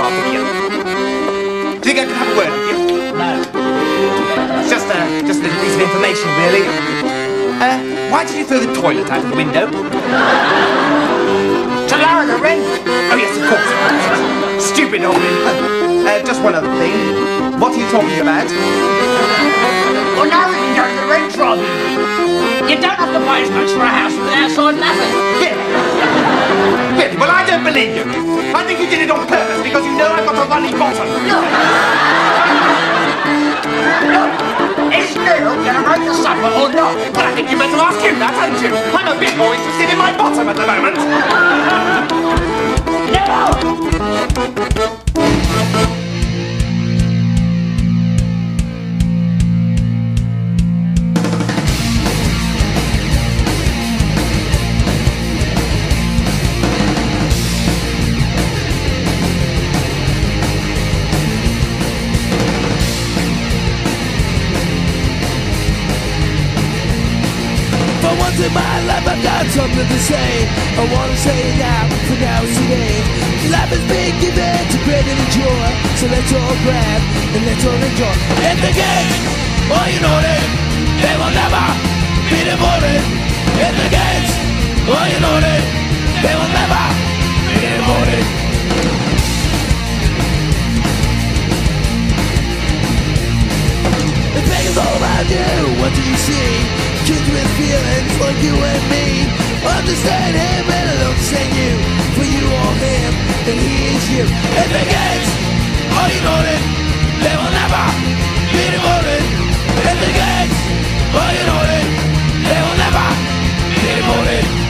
you are, Vivian? Do you think I could have a word with you? No. It's just, uh, just a little piece of information, really. Uh, why did you throw the toilet out of the window? To lower the rent. Oh, yes, of course. Stupid old man. Uh, just one other thing. What are you talking about? Well, now we can go to the rent trolley. You don't have to pay as much for a house with outside nothing. Yeah. Really? Well, I don't believe you. I think you did it on purpose because you know I've got a runny bottom. Is Neil gonna make the supper or not? But I think you better ask him that, hadn't you? I'm a bit more interested in my bottom at the moment. No! Got something to say I wanna say it now, for now it's today Life has been given to great and joy So let's all grab and let's all enjoy. The game, oh you know that They will never be devoted the games, oh you know that They will never be devoted Pagan's all around you, what do you see? Kids with feelings like you and me. Understand him and I understand you. For you or him, and he is you. The are you noted? They will never be devoted the are you noted? They will never be devoted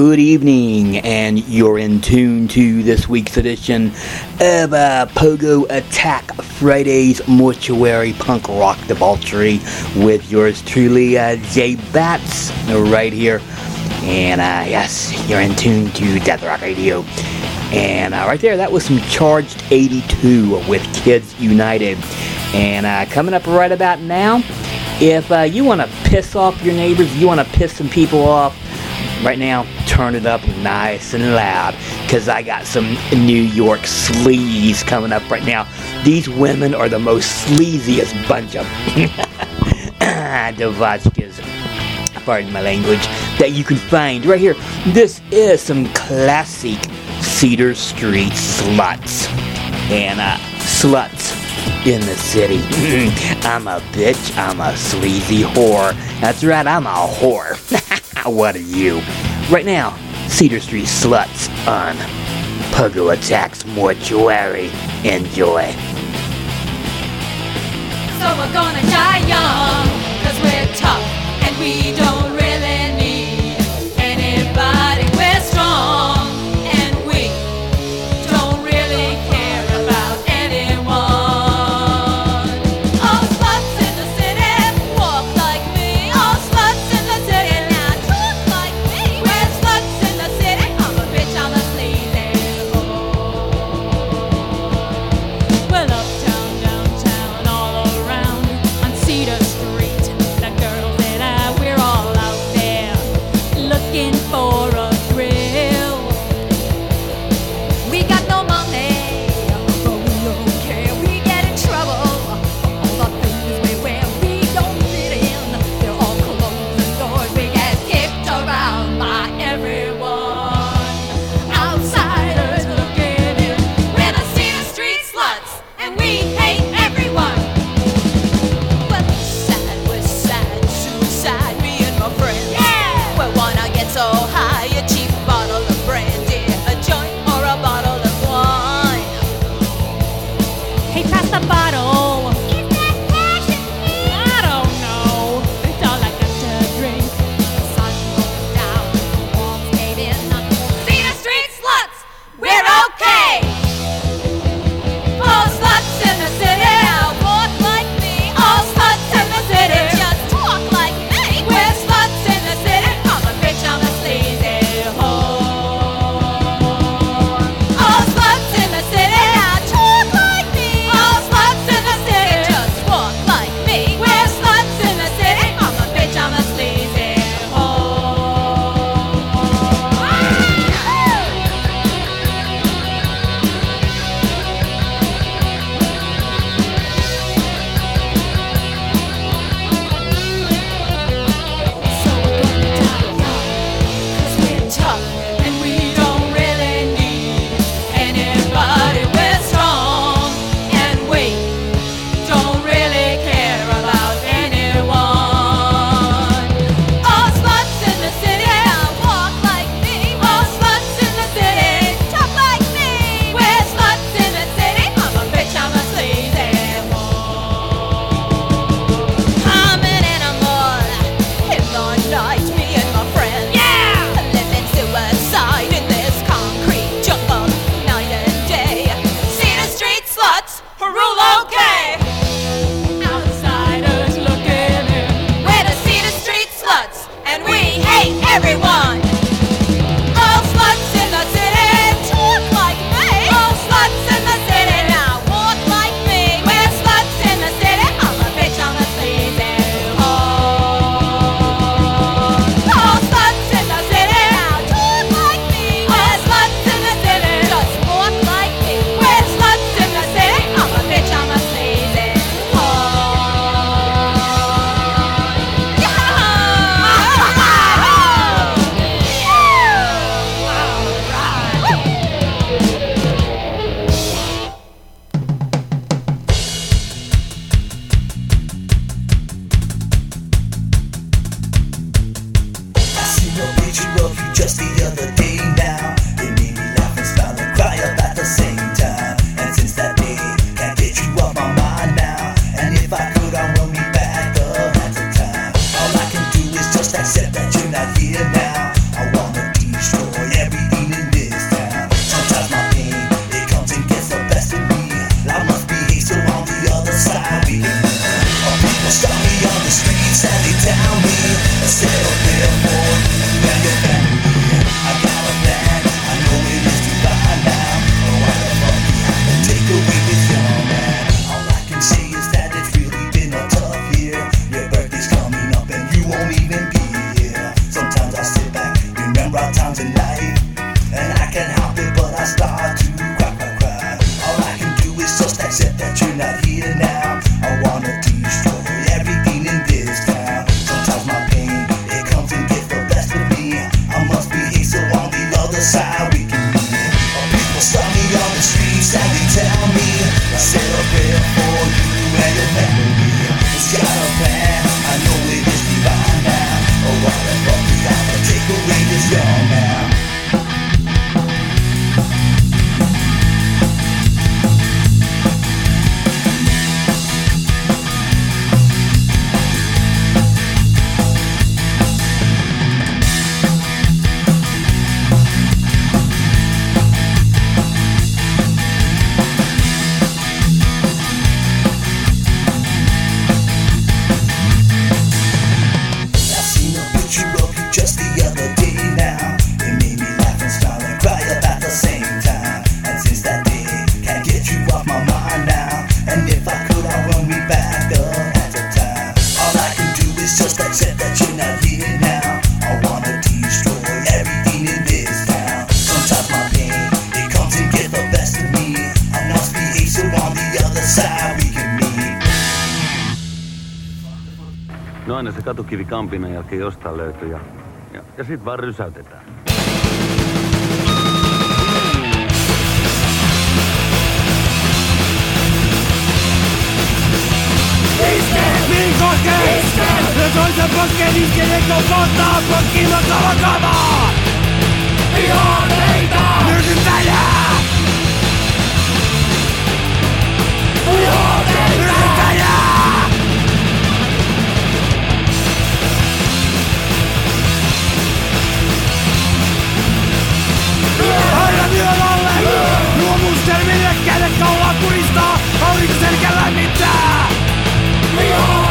Good evening, and you're in tune to this week's edition of uh, Pogo Attack Friday's Mortuary Punk Rock Debauchery with yours truly, uh, Jay Bats, right here. And uh, yes, you're in tune to Death Rock Radio. And uh, right there, that was some Charged 82 with Kids United. And uh, coming up right about now, if uh, you want to piss off your neighbors, you want to piss some people off, right now, turn it up nice and loud because I got some New York sleaze coming up right now. These women are the most sleaziest bunch of Devotchkas, pardon my language, that you can find right here. This is some classic Cedar Street sluts. And uh, sluts in the city. I'm a bitch, I'm a sleazy whore. That's right, I'm a whore. what are you? Right now, Cedar Street Sluts on Pogo Attacks Mortuary. Enjoy. So we're gonna die young, Kampinen jälkeen jostain löytyy ja, ja, ja sit vaan rysäytetään. Niin kokee! Ja toisen poskeen iskee, kohtaa potkimata vakavaa! Ihan leitä! Myrkyttäjää! Kädet kaulaa kuristaa, aurinko selkä lämmittää. Vihaa!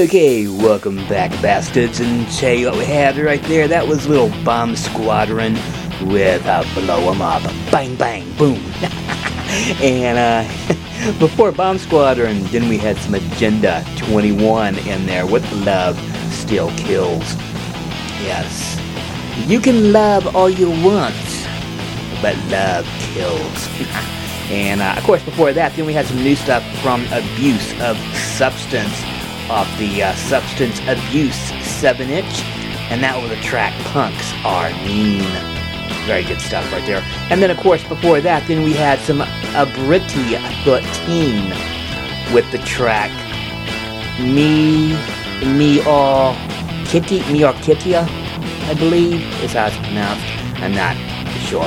Okay, welcome back, bastards, and tell you what we had right there. That was little Bomb Squadron with uh, Blow 'em Up. Bang, bang, boom. and uh, before Bomb Squadron, then we had some Agenda 21 in there with Love Still Kills. Yes. You can love all you want, but love kills. and uh, of course, before that, then we had some new stuff from Abuse of Substance off the uh, Substance Abuse 7 inch, and that was the track Punks Are Mean. Very good stuff right there. And then, of course, before that, then we had some Abritty 13 with the track Me, Me All Kitty, Me All Kittia, I believe is how it's pronounced. I'm not sure.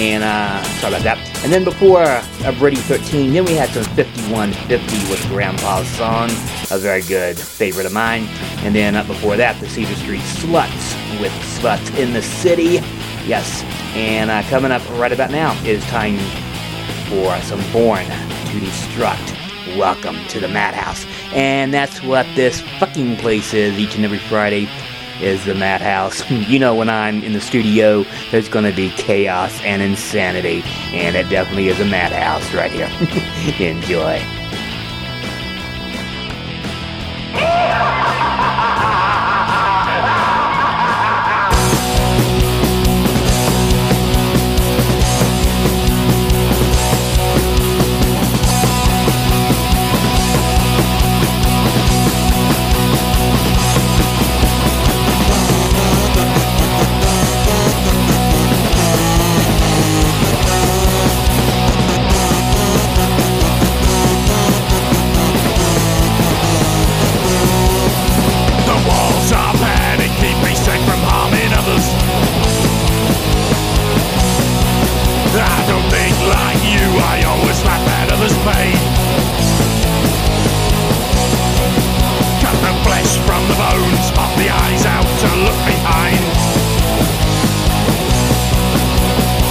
And uh, sorry about that. And then before uh, Brady 13, then we had some 5150 with Grandpa's song, a very good favorite of mine. And then up before that, the Cedar Street Sluts with Sluts in the City. Yes. And uh, coming up right about now is time for some Born to Destruct. Welcome to the Madhouse. And that's what this fucking place is each and every Friday is the madhouse. you know, when I'm in the studio, there's gonna be chaos and insanity, and it definitely is a madhouse right here. Enjoy. Laugh at others' pain. Cut the flesh from the bones, pop the eyes out to look behind.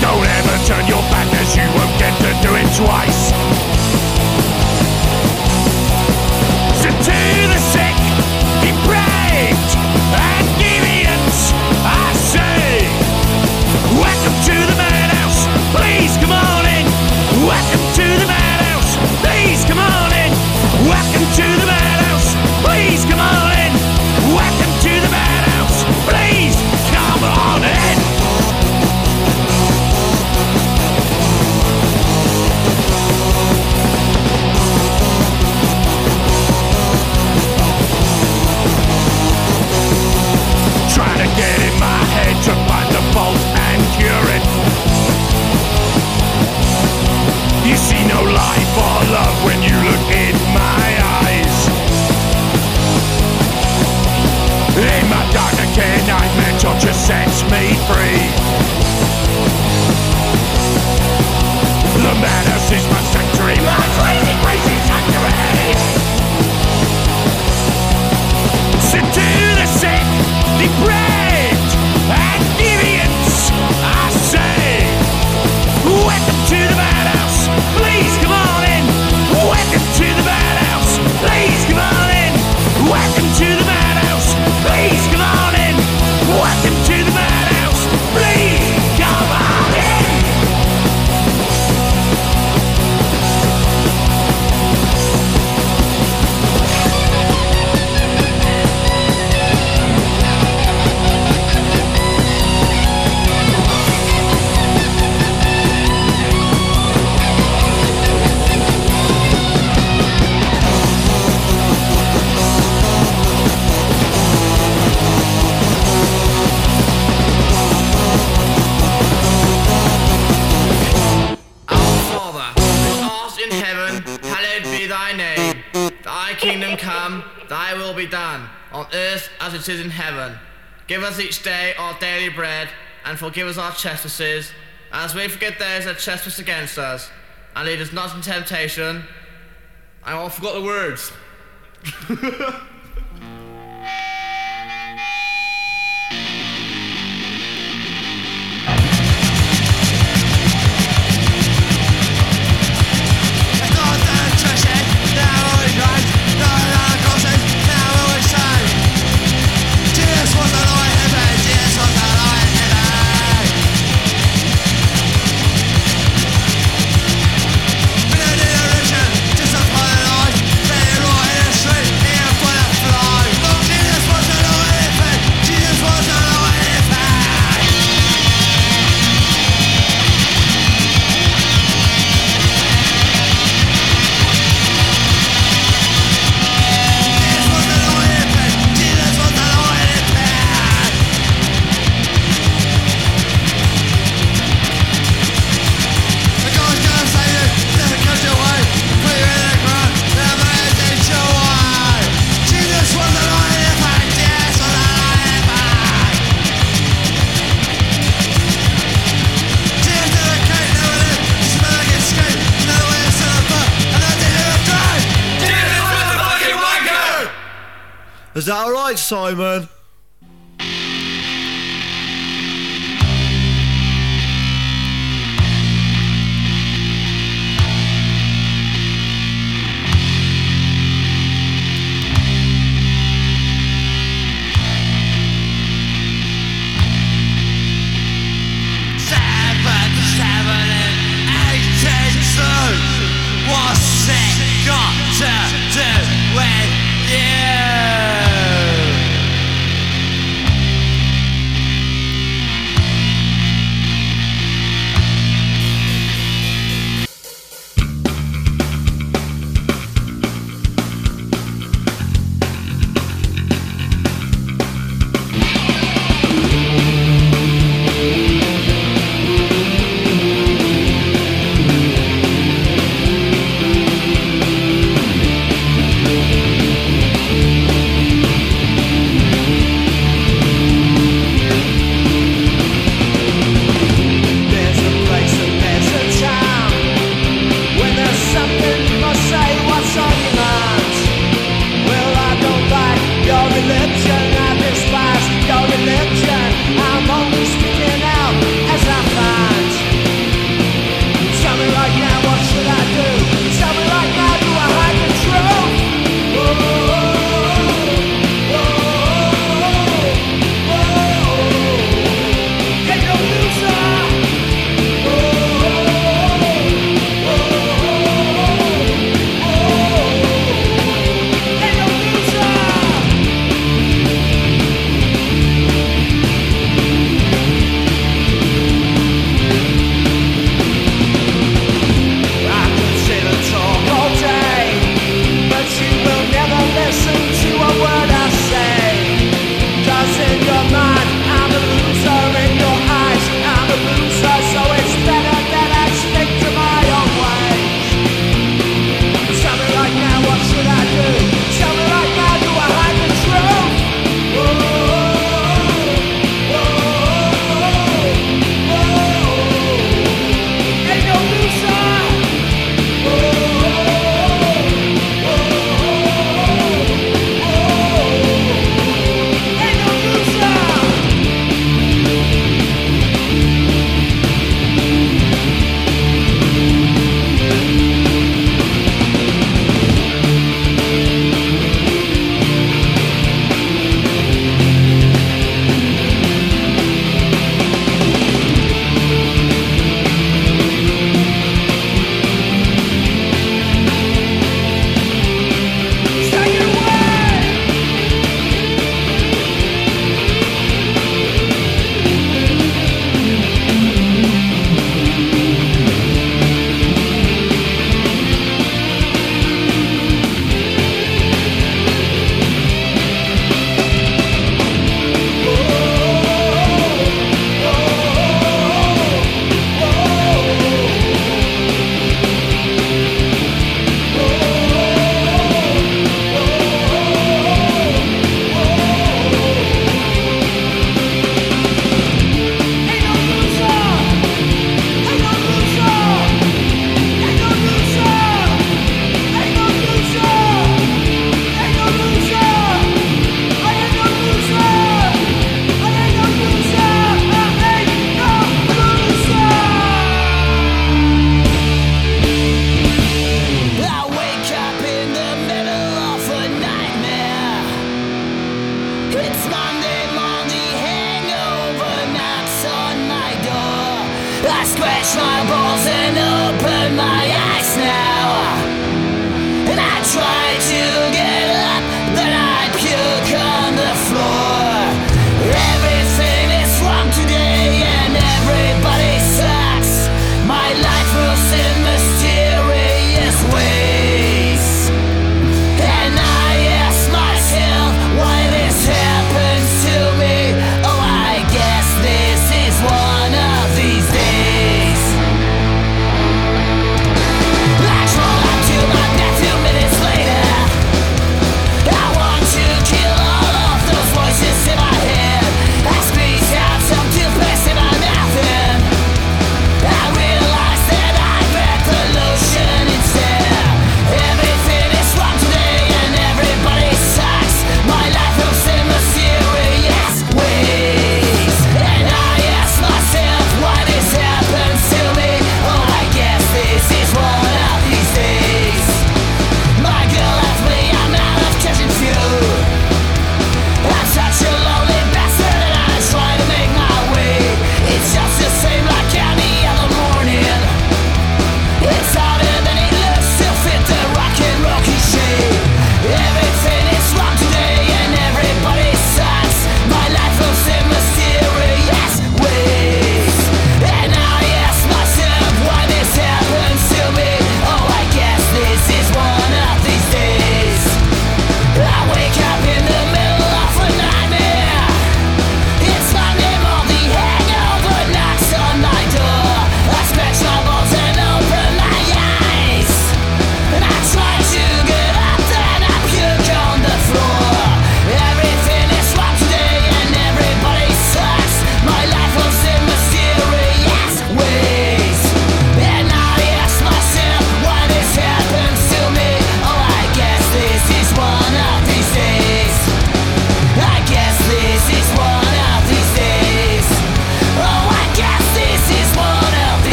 Don't ever turn your back as you won't get to do it twice. So look in my eyes. In my dark decay nightmare, sets me free. The madness is my sanctuary, my crazy, crazy sanctuary. City. into the as it is in heaven. Give us each day our daily bread, and forgive us our trespasses, as we forgive those that trespass against us. And lead us not into temptation. I all forgot the words. Simon.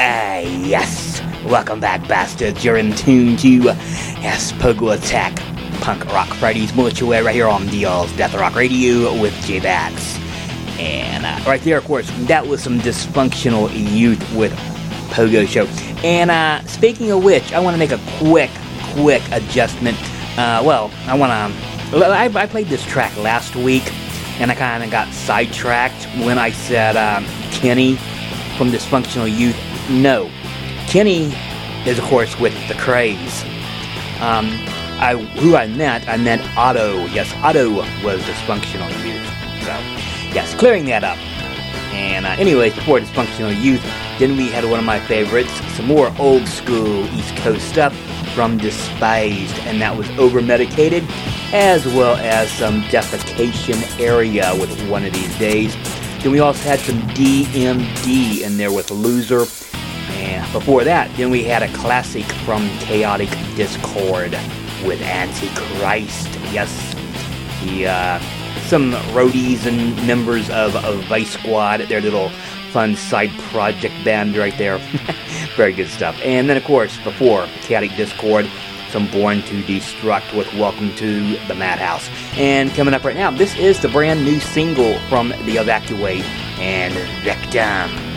Ah, yes, Welcome back, bastards. You're in tune to Espugua attack. Punk Rock Fridays Mortuary right here on DL's Death Rock Radio with J Bats. And uh, right there, of course, that was some dysfunctional youth with Pogo Show. And uh, speaking of which, I want to make a quick, quick adjustment. Uh, well, I want to. I, I played this track last week, and I kind of got sidetracked when I said um, Kenny from Dysfunctional Youth. No, Kenny is, of course, with the Craze. Um, I, who I meant, I meant Otto. Yes, Otto was Dysfunctional Youth. So, yes, clearing that up. And uh, anyways, before Dysfunctional Youth, then we had one of my favorites, some more old school East Coast stuff from Despised, and that was Over Medicated, as well as some Defecation Area with One of These Days. Then we also had some DMD in there with Loser. And before that, then we had a classic from Chaotic Discord with Antichrist. Yes, the uh, some roadies and members of, of Vice Squad, their little fun side project band right there. Very good stuff. And then, of course, before Chaotic Discord, some Born to Destruct with Welcome to the Madhouse. And coming up right now, this is the brand new single from The Evacuate and Victims.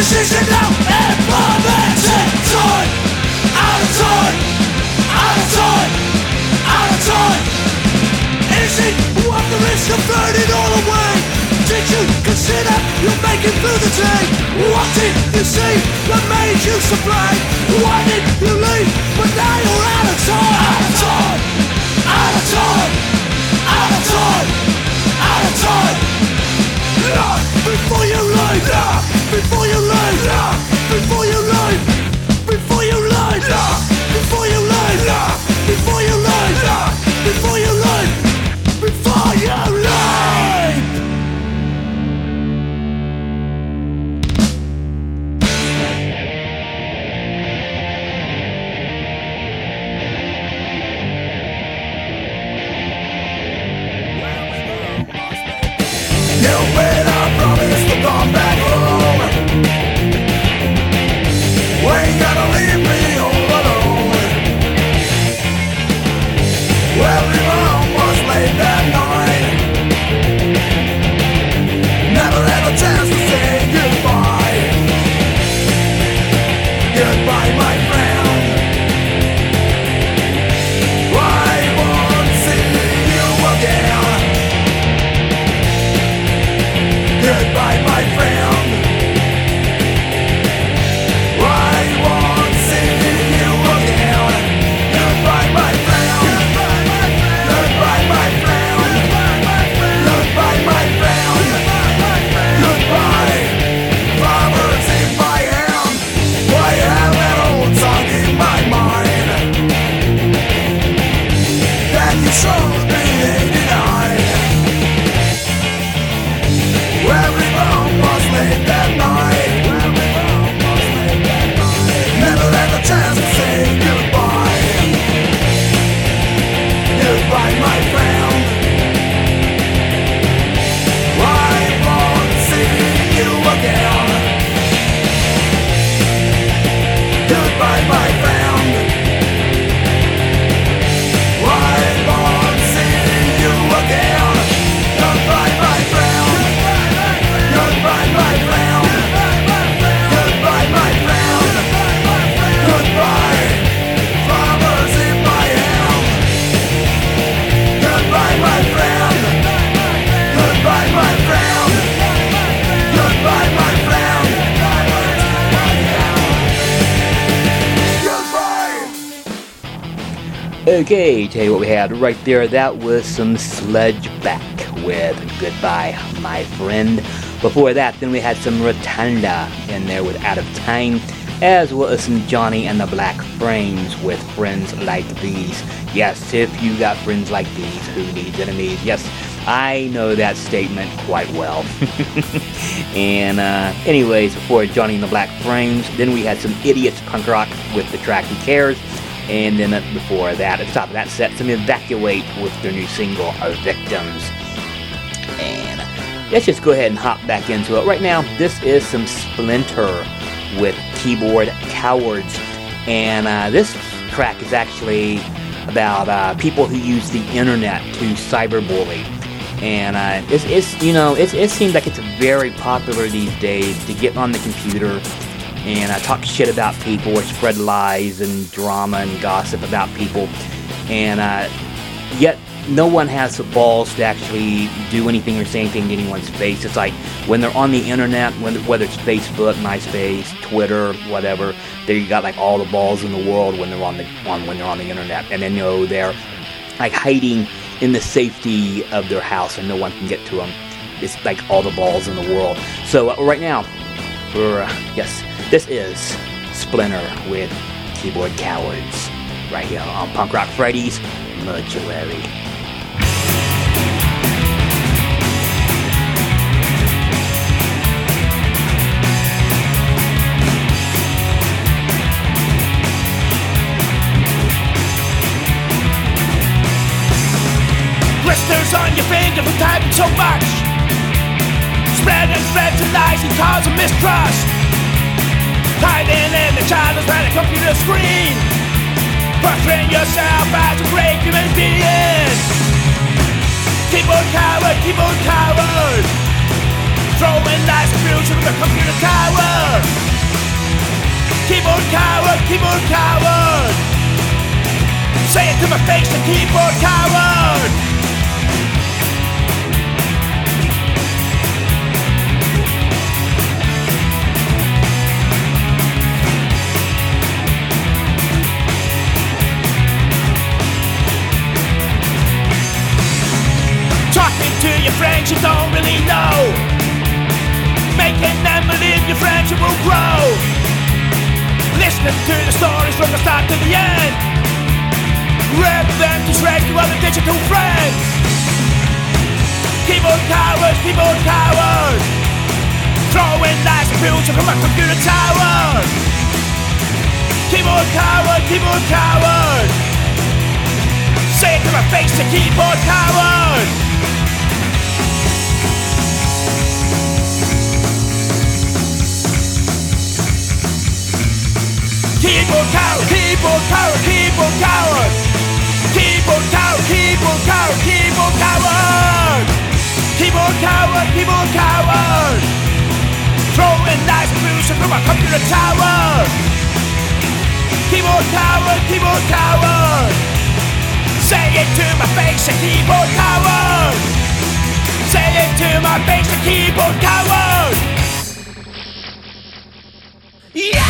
decision now Implement it Time Out of time Out of time Out of time Is it worth the risk of throwing all away? Did you consider you're making through the day? What did you see that made you so blind? Why did you leave? But now you're out of time Out of time Out of time Out of time Out of time Look before you Okay, tell you what we had right there. That was some Sludge Back with Goodbye, My Friend. Before that, then we had some Rotunda in there with Out of Time, as well as some Johnny and the Black Frames with Friends Like These. Yes, if you got friends like these, who needs enemies? Yes, I know that statement quite well. and uh, anyways, before Johnny and the Black Frames, then we had some Idiots Punk Rock with the track Who Cares. And then before that, at the top of that set, some Evacuate with their new single, Victims. And let's just go ahead and hop back into it. Right now, this is some Splinter with Keyboard Cowards. And uh, this track is actually about uh, people who use the internet to cyberbully. And uh, it's, it's, you know, it's, it seems like it's very popular these days to get on the computer and I talk shit about people or spread lies and drama and gossip about people. And uh, yet, no one has the balls to actually do anything or say anything to anyone's face. It's like when they're on the internet, whether it's Facebook, MySpace, Twitter, whatever, they got like all the balls in the world when they're on the on when they're on the internet, and then you know they're like hiding in the safety of their house and no one can get to them. It's like all the balls in the world. So uh, right now, we're uh, yes, this is Splinter with Keyboard Cowards right here on Punk Rock Fridays Mortuary. Blisters on your finger for typing so much. Spreading threats and lies and causing mistrust. Hiding in the shadows behind a computer screen. Portraying yourself as a great human being. Keyboard coward, keyboard coward. Throwing and future from the computer tower. Keyboard coward, keyboard coward. Say it to my face, the keyboard coward. To your friends you don't really know. Making them believe your friendship will grow. Listening to the stories from the start to the end. Rip them to shreds to other digital friends. Keyboard cowards, keyboard cowards. Throwing lies and future from a computer tower. Keyboard coward, keyboard coward. Say it to my face, a keyboard coward. Keyboard coward, keyboard coward. Keyboard coward, keyboard coward, keyboard coward. Keyboard coward, keyboard coward. Throwing knives and booze through my computer tower. Keyboard coward, keyboard coward. Say it to my face, a keyboard coward. Say it to my face, a keyboard coward. Come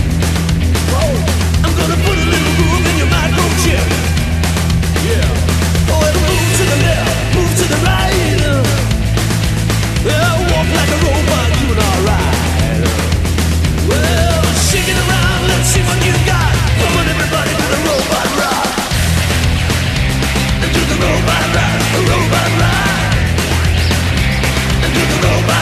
robot rock. a robot the robot.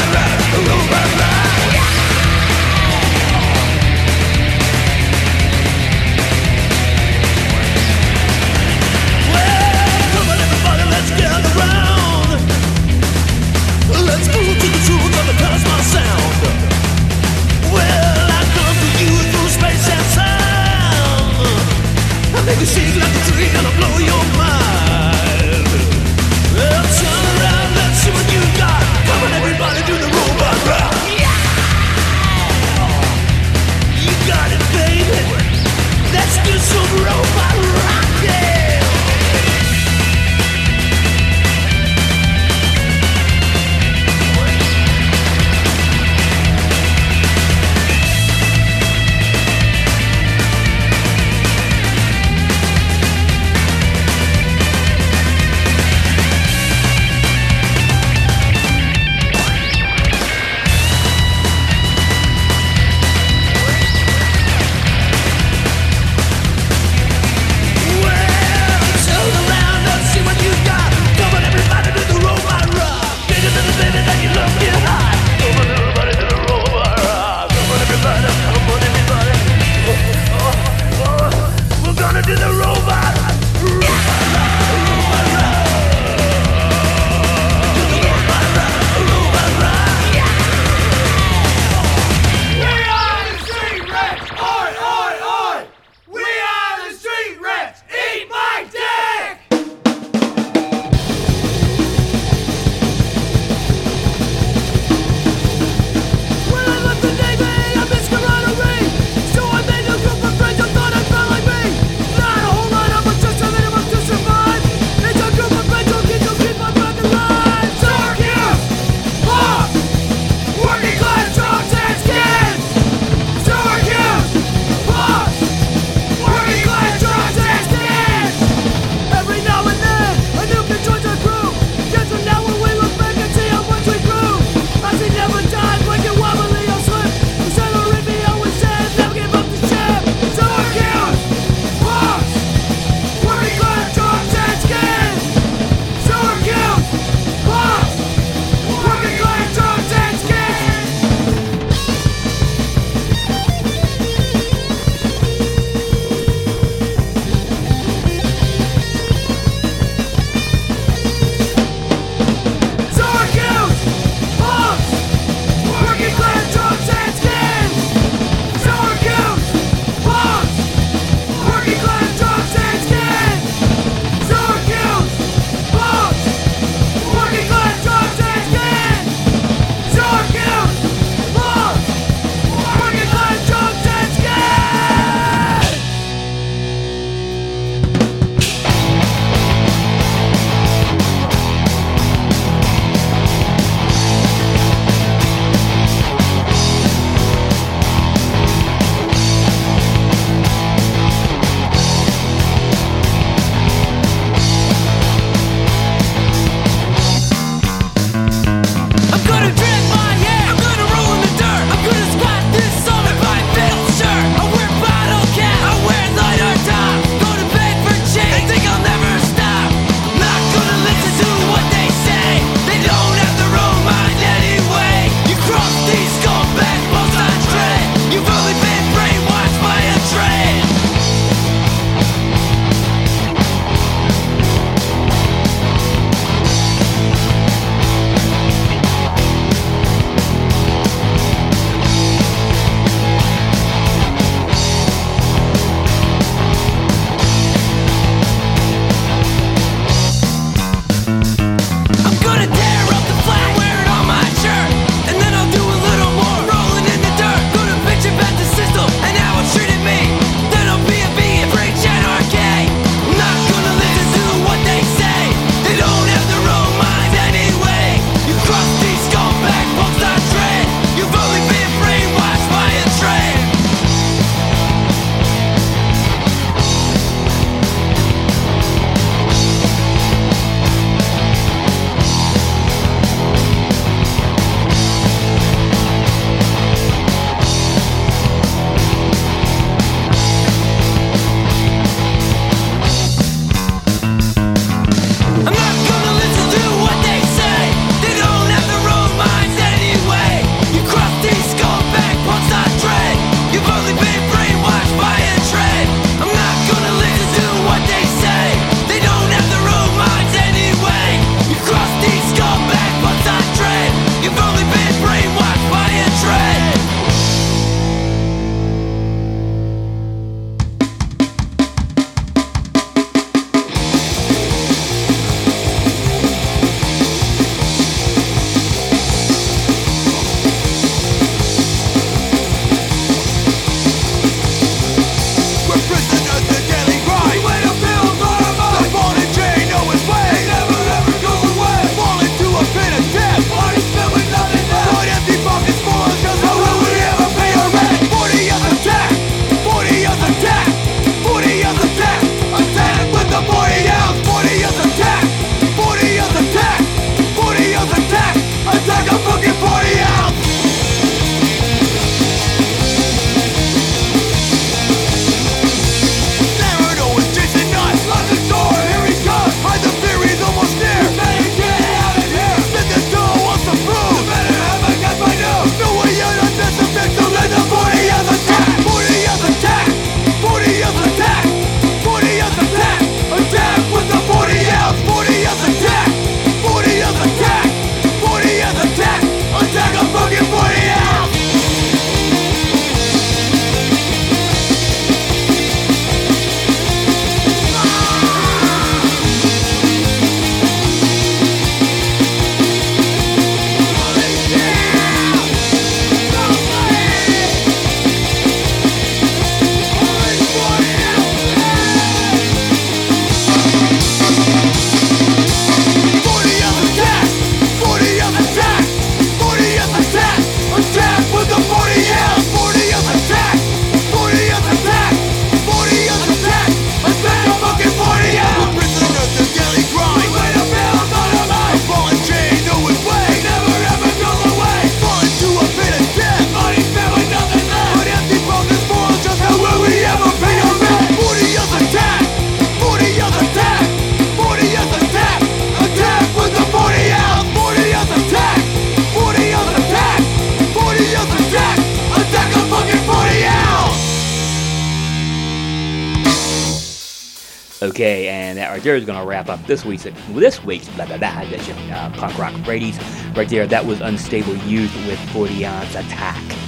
Up this week's this week's blah blah blah edition uh, punk rock Fridays right there. That was unstable youth with 40 ounce attack.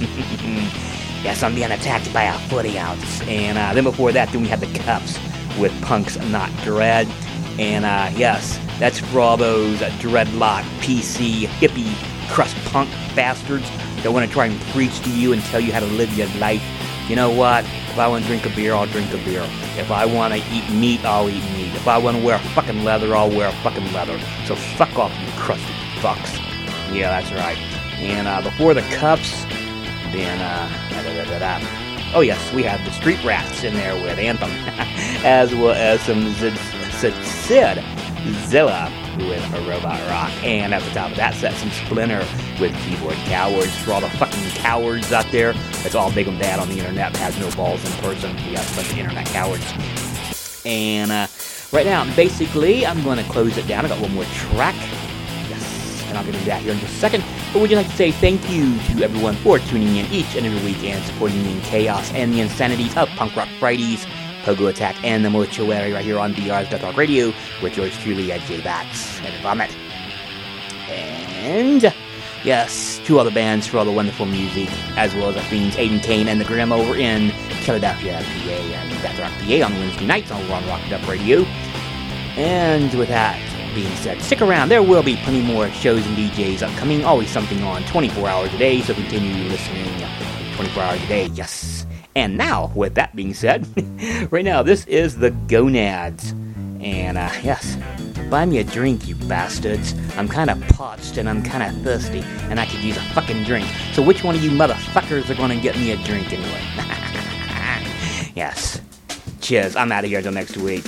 yes, I'm being attacked by a 40 ounce. And uh, then before that, then we had the cups with punks not dread. And uh, yes, that's Bravo's dreadlock PC hippie crust punk bastards that want to try and preach to you and tell you how to live your life. You know what? If I want to drink a beer, I'll drink a beer. If I want to eat meat, I'll eat meat. If I want to wear a fucking leather, I'll wear a fucking leather. So fuck off, you crusty fucks. Yeah, that's right. And uh, before the cups, then uh, da, da, da, oh yes, we have the Street Rats in there with Anthem, as well as some Zid, Sid, Zilla with a Robot Rock, and at the top of that set, some Splinter with Keyboard Cowards. For all the fucking cowards out there, that's all big and bad on the internet, has no balls in person. We got a bunch of internet cowards. And uh, right now, basically, I'm going to close it down. I got one more track. Yes, and I'll get into that here in just a second. But would you like to say thank you to everyone for tuning in each and every week and supporting me in chaos and the insanities of Punk Rock Fridays, Pogo Attack, and the Mortuary right here on Death Rock Radio with yours truly, Ed J. Bats and Vomit. And yes, two other bands for all the wonderful music, as well as our fiends Aiden Kane and the Grim over in Philadelphia, PA, and Death Rock PA on Wednesday nights on One Rocked Up Radio. And with that being said, stick around. There will be plenty more shows and DJs upcoming. Always something on 24 hours a day, so continue listening 24 hours a day. Yes. And now, with that being said, right now, this is the Gonads. And uh, yes, buy me a drink, you bastards. I'm kind of parched and I'm kind of thirsty, and I could use a fucking drink. So which one of you motherfuckers are gonna get me a drink anyway? yes. Cheers. I'm out of here until next week.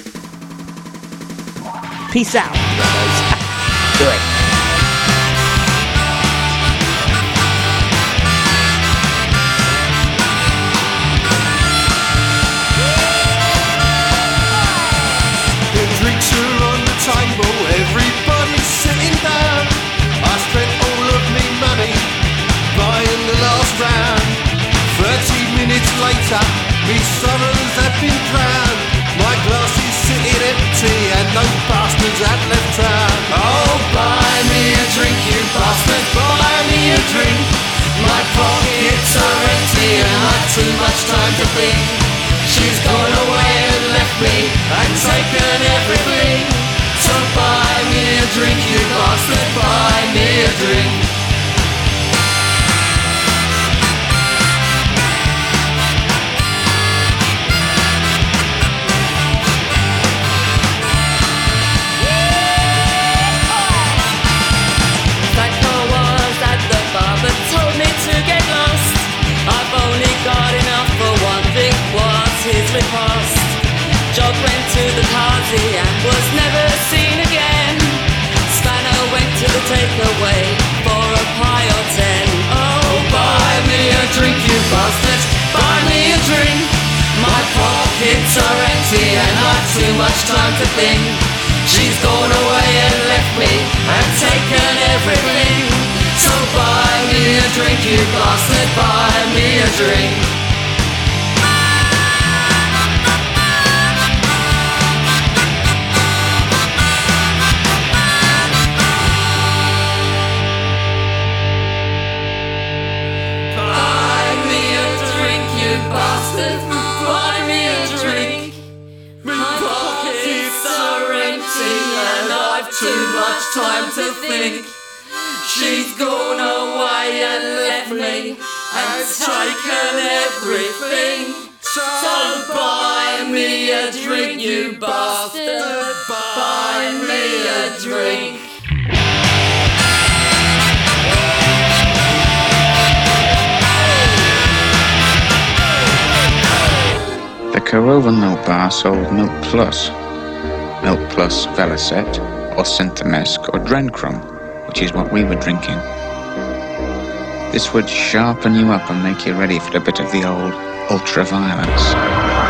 Peace out. Do it. Later, me sorrows have been drowned. My glass is sitting empty and no bastards have left town. Oh, buy me a drink, you bastard, buy me a drink. My pockets are empty and I've too much time to think. She's gone away and left me and taken everything. So buy me a drink, you bastard, buy me a drink. Went away for a pie or ten. Oh, Buy me a drink, you bastards, buy me a drink. My pockets are empty and I've too much time to think. She's gone away and left me and taken everything. So buy me a drink, you bastard, buy me a drink. Too much time to think. She's gone away and left me and taken everything. So buy me a drink, you bastard. Buy me a drink. The Korova Milk Bar sold Milk Plus, Milk Plus Vellocet, or Synthemesc, or Drencrom, which is what we were drinking. This would sharpen you up and make you ready for a bit of the old ultra violence.